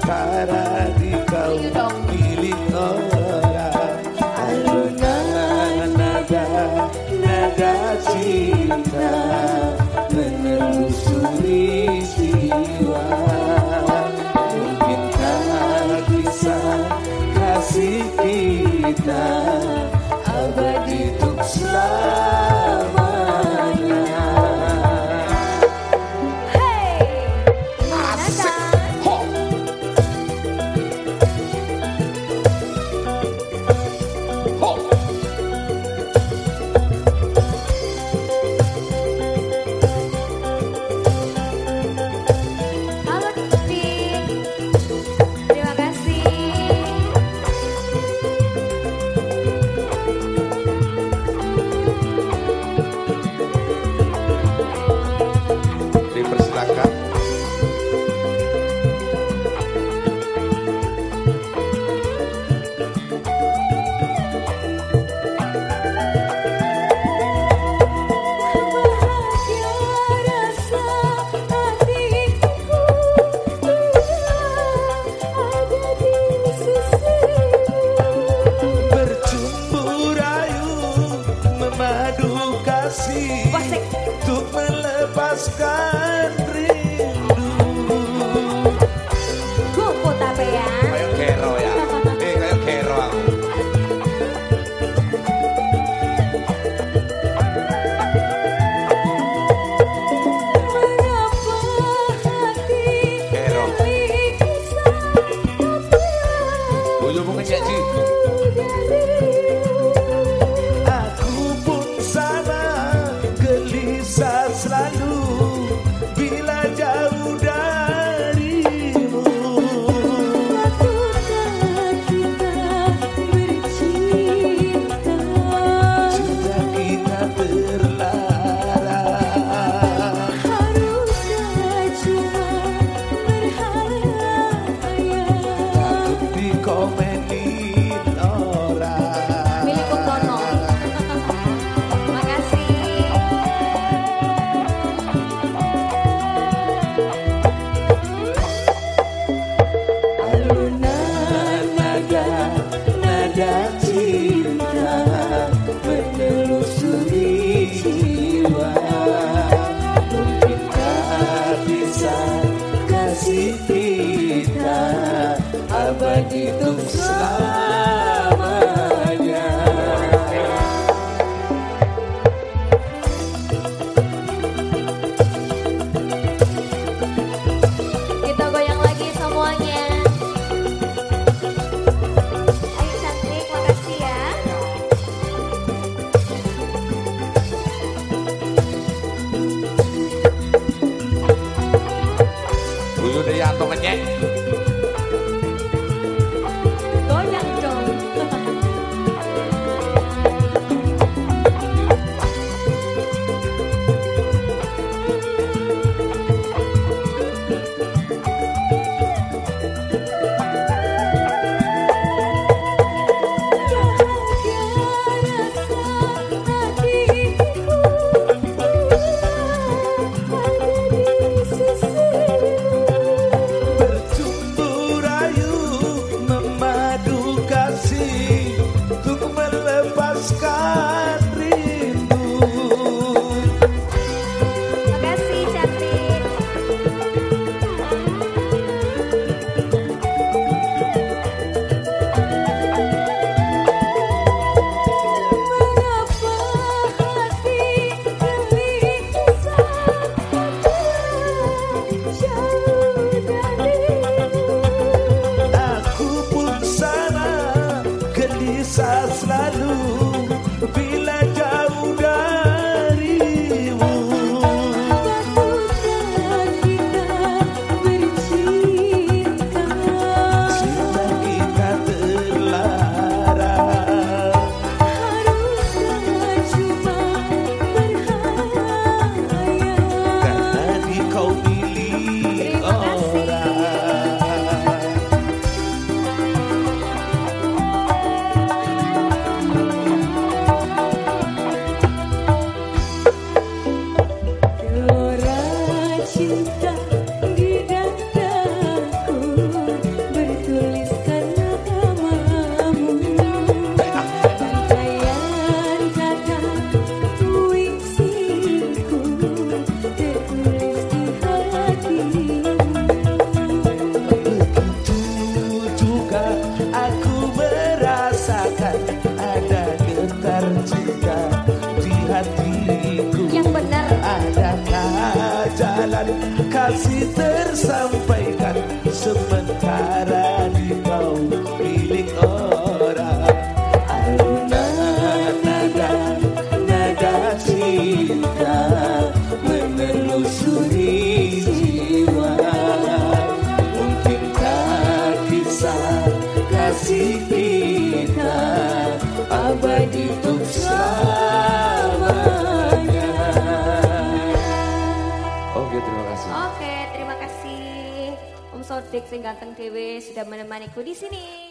tak di kau pilih kau Wasik Untuk melepaskan that is. Archita Oke, terima kasih. Oke, terima kasih Om Sodik sing ganteng dewe sudah menemaniku di sini.